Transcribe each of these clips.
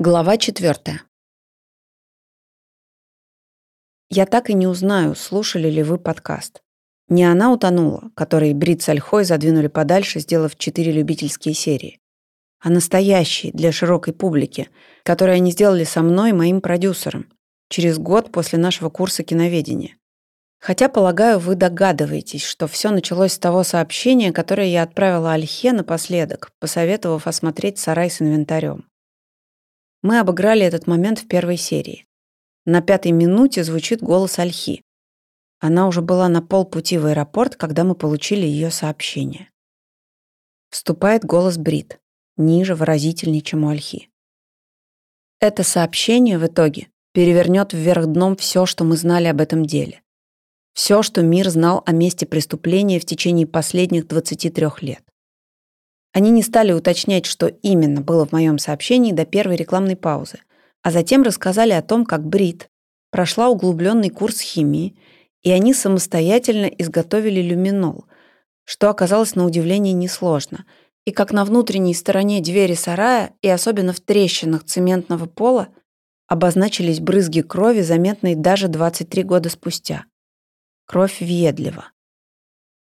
Глава четвертая. Я так и не узнаю, слушали ли вы подкаст. Не она утонула, который Брит с Ольхой задвинули подальше, сделав четыре любительские серии, а настоящие для широкой публики, которые они сделали со мной, моим продюсером, через год после нашего курса киноведения. Хотя, полагаю, вы догадываетесь, что все началось с того сообщения, которое я отправила Ольхе напоследок, посоветовав осмотреть сарай с инвентарем. Мы обыграли этот момент в первой серии. На пятой минуте звучит голос Альхи. Она уже была на полпути в аэропорт, когда мы получили ее сообщение. Вступает голос Брит, ниже, выразительнее, чем у Альхи. Это сообщение в итоге перевернет вверх дном все, что мы знали об этом деле. Все, что мир знал о месте преступления в течение последних 23 лет. Они не стали уточнять, что именно было в моем сообщении до первой рекламной паузы, а затем рассказали о том, как Брит прошла углубленный курс химии, и они самостоятельно изготовили люминол, что оказалось на удивление несложно, и как на внутренней стороне двери сарая и особенно в трещинах цементного пола обозначились брызги крови, заметные даже 23 года спустя. Кровь въедлива.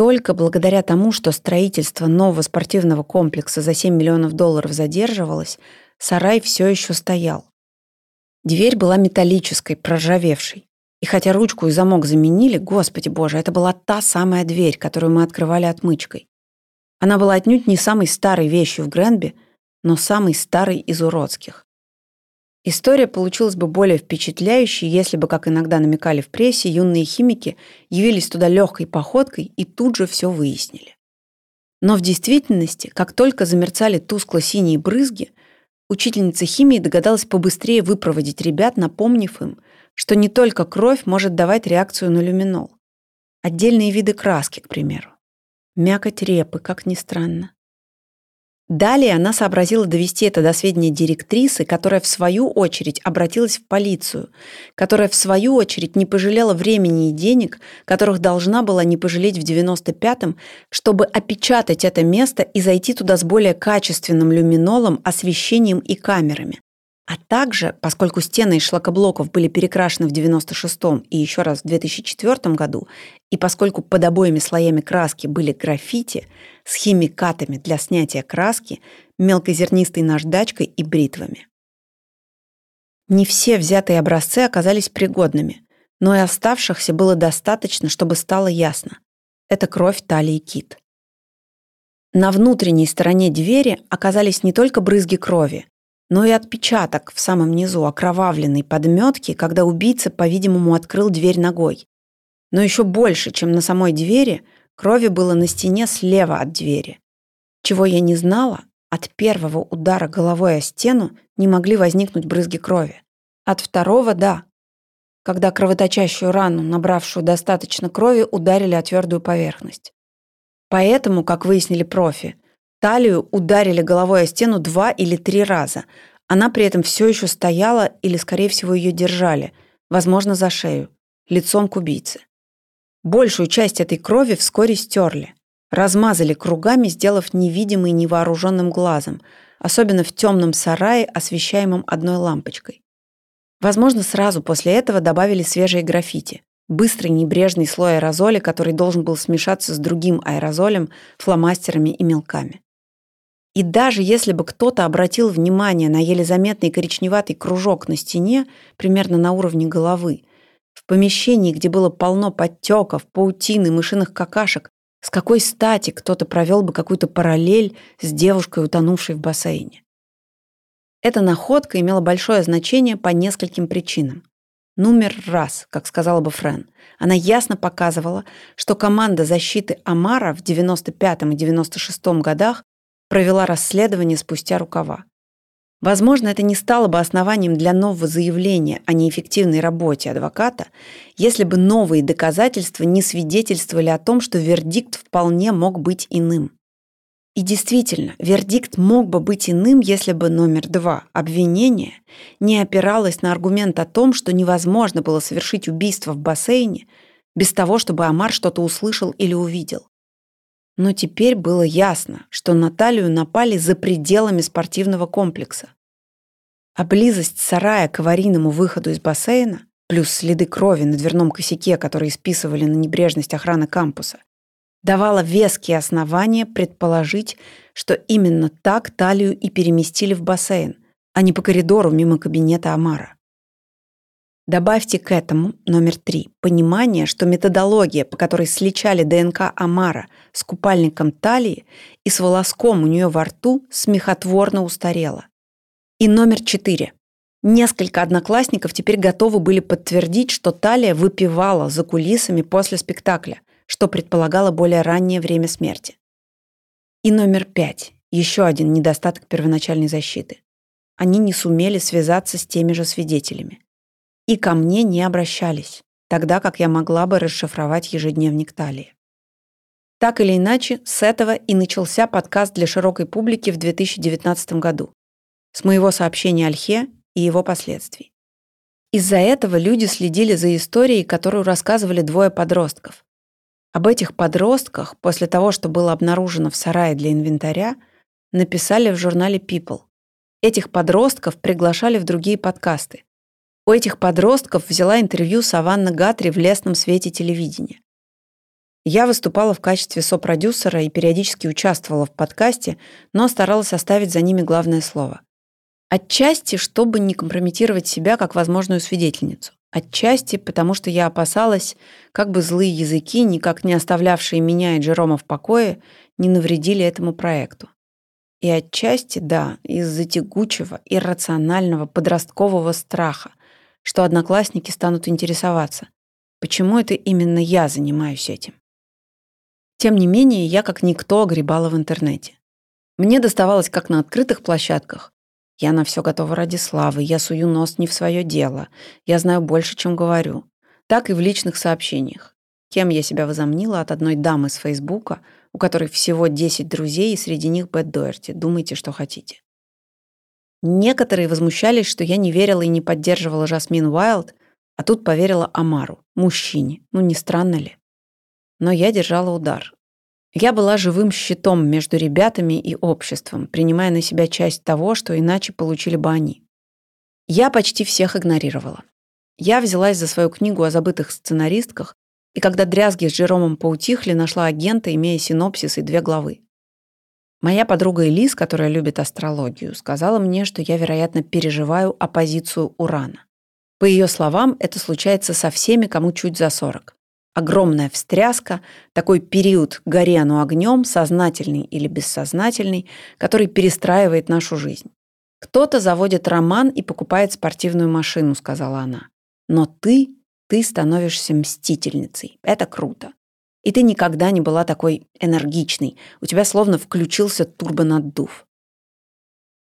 Только благодаря тому, что строительство нового спортивного комплекса за 7 миллионов долларов задерживалось, сарай все еще стоял. Дверь была металлической, проржавевшей. И хотя ручку и замок заменили, господи боже, это была та самая дверь, которую мы открывали отмычкой. Она была отнюдь не самой старой вещью в Гренби, но самой старой из уродских. История получилась бы более впечатляющей, если бы, как иногда намекали в прессе, юные химики явились туда легкой походкой и тут же все выяснили. Но в действительности, как только замерцали тускло-синие брызги, учительница химии догадалась побыстрее выпроводить ребят, напомнив им, что не только кровь может давать реакцию на люминол. Отдельные виды краски, к примеру. Мякоть репы, как ни странно. Далее она сообразила довести это до сведения директрисы, которая в свою очередь обратилась в полицию, которая в свою очередь не пожалела времени и денег, которых должна была не пожалеть в 95-м, чтобы опечатать это место и зайти туда с более качественным люминолом, освещением и камерами. А также, поскольку стены из шлакоблоков были перекрашены в 96-м и еще раз в 2004 году, и поскольку под обоими слоями краски были граффити с химикатами для снятия краски, мелкозернистой наждачкой и бритвами. Не все взятые образцы оказались пригодными, но и оставшихся было достаточно, чтобы стало ясно. Это кровь талии кит. На внутренней стороне двери оказались не только брызги крови, но и отпечаток в самом низу окровавленной подметки, когда убийца, по-видимому, открыл дверь ногой. Но еще больше, чем на самой двери, крови было на стене слева от двери. Чего я не знала, от первого удара головой о стену не могли возникнуть брызги крови. От второго – да. Когда кровоточащую рану, набравшую достаточно крови, ударили о твердую поверхность. Поэтому, как выяснили профи, Талию ударили головой о стену два или три раза. Она при этом все еще стояла или, скорее всего, ее держали, возможно, за шею, лицом к убийце. Большую часть этой крови вскоре стерли, размазали кругами, сделав невидимый невооруженным глазом, особенно в темном сарае, освещаемом одной лампочкой. Возможно, сразу после этого добавили свежие граффити, быстрый небрежный слой аэрозоля, который должен был смешаться с другим аэрозолем, фломастерами и мелками. И даже если бы кто-то обратил внимание на еле заметный коричневатый кружок на стене, примерно на уровне головы, в помещении, где было полно подтеков, паутины, мышиных какашек, с какой стати кто-то провел бы какую-то параллель с девушкой, утонувшей в бассейне? Эта находка имела большое значение по нескольким причинам. Номер раз, как сказала бы Френ. Она ясно показывала, что команда защиты Амара в 95 и 96 годах провела расследование спустя рукава. Возможно, это не стало бы основанием для нового заявления о неэффективной работе адвоката, если бы новые доказательства не свидетельствовали о том, что вердикт вполне мог быть иным. И действительно, вердикт мог бы быть иным, если бы номер два, обвинение, не опиралось на аргумент о том, что невозможно было совершить убийство в бассейне без того, чтобы Амар что-то услышал или увидел. Но теперь было ясно, что Наталью напали за пределами спортивного комплекса. А близость сарая к аварийному выходу из бассейна, плюс следы крови на дверном косяке, которые списывали на небрежность охраны кампуса, давала веские основания предположить, что именно так талию и переместили в бассейн, а не по коридору мимо кабинета Амара. Добавьте к этому номер три понимание, что методология, по которой сличали ДНК Амара с купальником талии и с волоском у нее во рту, смехотворно устарела. И номер четыре. Несколько одноклассников теперь готовы были подтвердить, что Талия выпивала за кулисами после спектакля, что предполагало более раннее время смерти. И номер пять. Еще один недостаток первоначальной защиты. Они не сумели связаться с теми же свидетелями и ко мне не обращались, тогда как я могла бы расшифровать ежедневник Талии. Так или иначе, с этого и начался подкаст для широкой публики в 2019 году, с моего сообщения Альхе и его последствий. Из-за этого люди следили за историей, которую рассказывали двое подростков. Об этих подростках, после того, что было обнаружено в сарае для инвентаря, написали в журнале People. Этих подростков приглашали в другие подкасты, у этих подростков взяла интервью Саванна Гатри в лесном свете телевидения. Я выступала в качестве сопродюсера и периодически участвовала в подкасте, но старалась оставить за ними главное слово. Отчасти, чтобы не компрометировать себя как возможную свидетельницу. Отчасти, потому что я опасалась, как бы злые языки, никак не оставлявшие меня и Джерома в покое, не навредили этому проекту. И отчасти, да, из-за тягучего, иррационального подросткового страха, что одноклассники станут интересоваться, почему это именно я занимаюсь этим. Тем не менее, я как никто огребала в интернете. Мне доставалось как на открытых площадках. Я на все готова ради славы, я сую нос не в свое дело, я знаю больше, чем говорю. Так и в личных сообщениях. Кем я себя возомнила от одной дамы с Фейсбука, у которой всего 10 друзей, и среди них Бет Дуэрти. Думайте, что хотите. Некоторые возмущались, что я не верила и не поддерживала Жасмин Уайлд, а тут поверила Амару, мужчине. Ну, не странно ли? Но я держала удар. Я была живым щитом между ребятами и обществом, принимая на себя часть того, что иначе получили бы они. Я почти всех игнорировала. Я взялась за свою книгу о забытых сценаристках, и когда дрязги с Джеромом поутихли, нашла агента, имея синопсис и две главы. Моя подруга Элис, которая любит астрологию, сказала мне, что я, вероятно, переживаю оппозицию Урана. По ее словам, это случается со всеми, кому чуть за 40. Огромная встряска, такой период «гори оно огнем», сознательный или бессознательный, который перестраивает нашу жизнь. «Кто-то заводит роман и покупает спортивную машину», — сказала она. «Но ты, ты становишься мстительницей. Это круто. И ты никогда не была такой энергичной. У тебя словно включился турбонаддув.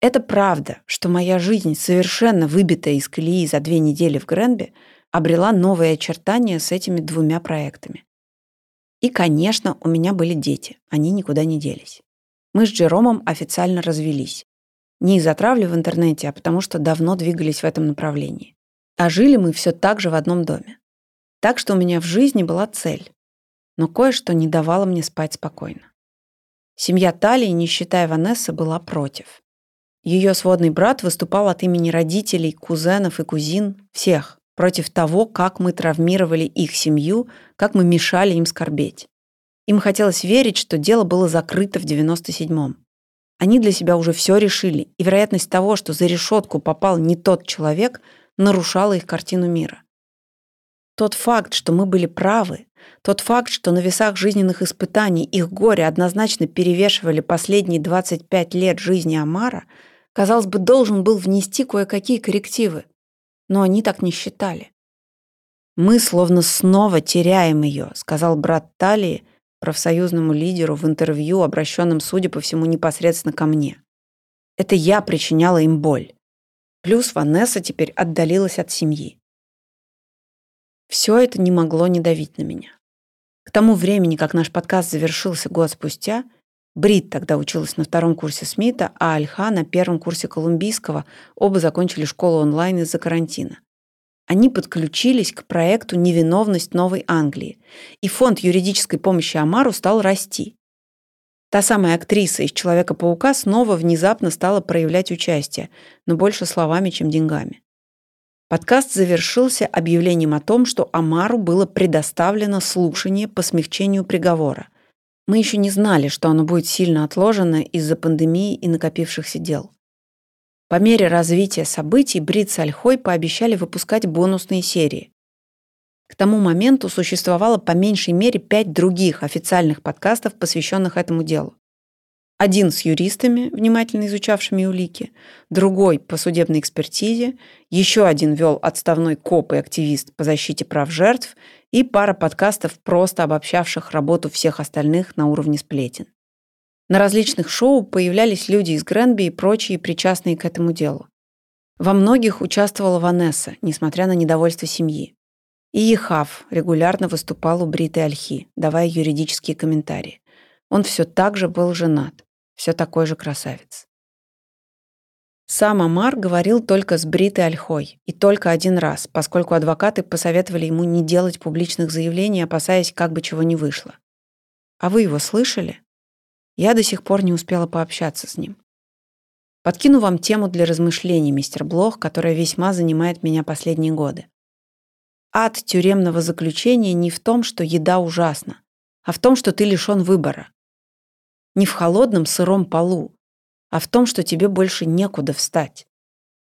Это правда, что моя жизнь, совершенно выбитая из колеи за две недели в Гренбе, обрела новые очертания с этими двумя проектами. И, конечно, у меня были дети. Они никуда не делись. Мы с Джеромом официально развелись. Не из-за травли в интернете, а потому что давно двигались в этом направлении. А жили мы все так же в одном доме. Так что у меня в жизни была цель но кое-что не давало мне спать спокойно. Семья Талии, не считая Ванессы, была против. Ее сводный брат выступал от имени родителей, кузенов и кузин, всех, против того, как мы травмировали их семью, как мы мешали им скорбеть. Им хотелось верить, что дело было закрыто в 97-м. Они для себя уже все решили, и вероятность того, что за решетку попал не тот человек, нарушала их картину мира. Тот факт, что мы были правы, тот факт, что на весах жизненных испытаний их горе однозначно перевешивали последние 25 лет жизни Амара, казалось бы, должен был внести кое-какие коррективы. Но они так не считали. «Мы словно снова теряем ее», — сказал брат Талии профсоюзному лидеру в интервью, обращенном, судя по всему, непосредственно ко мне. Это я причиняла им боль. Плюс Ванесса теперь отдалилась от семьи. Все это не могло не давить на меня. К тому времени, как наш подкаст завершился год спустя, Брит тогда училась на втором курсе Смита, а Альха на первом курсе Колумбийского, оба закончили школу онлайн из-за карантина. Они подключились к проекту «Невиновность Новой Англии», и фонд юридической помощи Амару стал расти. Та самая актриса из «Человека-паука» снова внезапно стала проявлять участие, но больше словами, чем деньгами. Подкаст завершился объявлением о том, что Амару было предоставлено слушание по смягчению приговора. Мы еще не знали, что оно будет сильно отложено из-за пандемии и накопившихся дел. По мере развития событий Брит с Альхой пообещали выпускать бонусные серии. К тому моменту существовало по меньшей мере пять других официальных подкастов, посвященных этому делу. Один с юристами, внимательно изучавшими улики, другой по судебной экспертизе, еще один вел отставной коп и активист по защите прав жертв и пара подкастов, просто обобщавших работу всех остальных на уровне сплетен. На различных шоу появлялись люди из Гренби и прочие причастные к этому делу. Во многих участвовала Ванесса, несмотря на недовольство семьи. И Ехав регулярно выступал у Бриты Альхи, давая юридические комментарии. Он все так же был женат, все такой же красавец. Сам Амар говорил только с Бритой Альхой, и только один раз, поскольку адвокаты посоветовали ему не делать публичных заявлений, опасаясь, как бы чего не вышло. А вы его слышали? Я до сих пор не успела пообщаться с ним. Подкину вам тему для размышлений, мистер Блох, которая весьма занимает меня последние годы. Ад тюремного заключения не в том, что еда ужасна, а в том, что ты лишён выбора. Не в холодном сыром полу, а в том, что тебе больше некуда встать.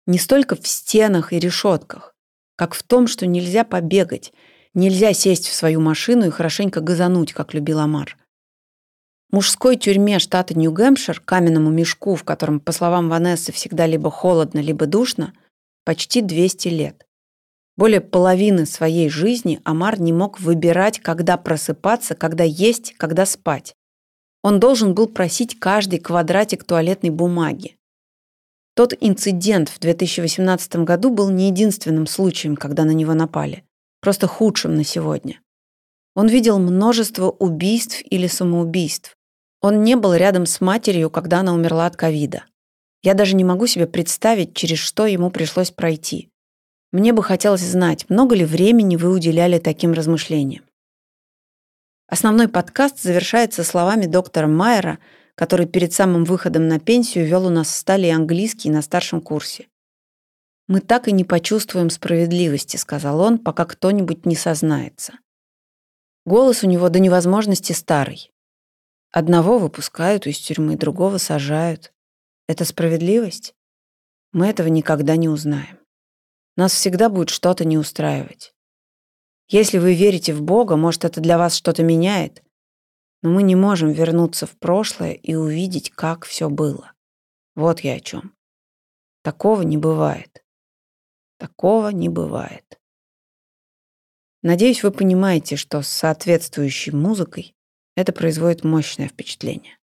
Не столько в стенах и решетках, как в том, что нельзя побегать, нельзя сесть в свою машину и хорошенько газануть, как любил Амар. Мужской тюрьме штата Нью-Гэмпшир, каменному мешку, в котором, по словам Ванессы, всегда либо холодно, либо душно, почти 200 лет. Более половины своей жизни Амар не мог выбирать, когда просыпаться, когда есть, когда спать. Он должен был просить каждый квадратик туалетной бумаги. Тот инцидент в 2018 году был не единственным случаем, когда на него напали, просто худшим на сегодня. Он видел множество убийств или самоубийств. Он не был рядом с матерью, когда она умерла от ковида. Я даже не могу себе представить, через что ему пришлось пройти. Мне бы хотелось знать, много ли времени вы уделяли таким размышлениям. Основной подкаст завершается словами доктора Майера, который перед самым выходом на пенсию вел у нас в стали английский на старшем курсе. «Мы так и не почувствуем справедливости», — сказал он, пока кто-нибудь не сознается. Голос у него до невозможности старый. Одного выпускают из тюрьмы, другого сажают. Это справедливость? Мы этого никогда не узнаем. Нас всегда будет что-то не устраивать. Если вы верите в Бога, может, это для вас что-то меняет, но мы не можем вернуться в прошлое и увидеть, как все было. Вот я о чем. Такого не бывает. Такого не бывает. Надеюсь, вы понимаете, что с соответствующей музыкой это производит мощное впечатление.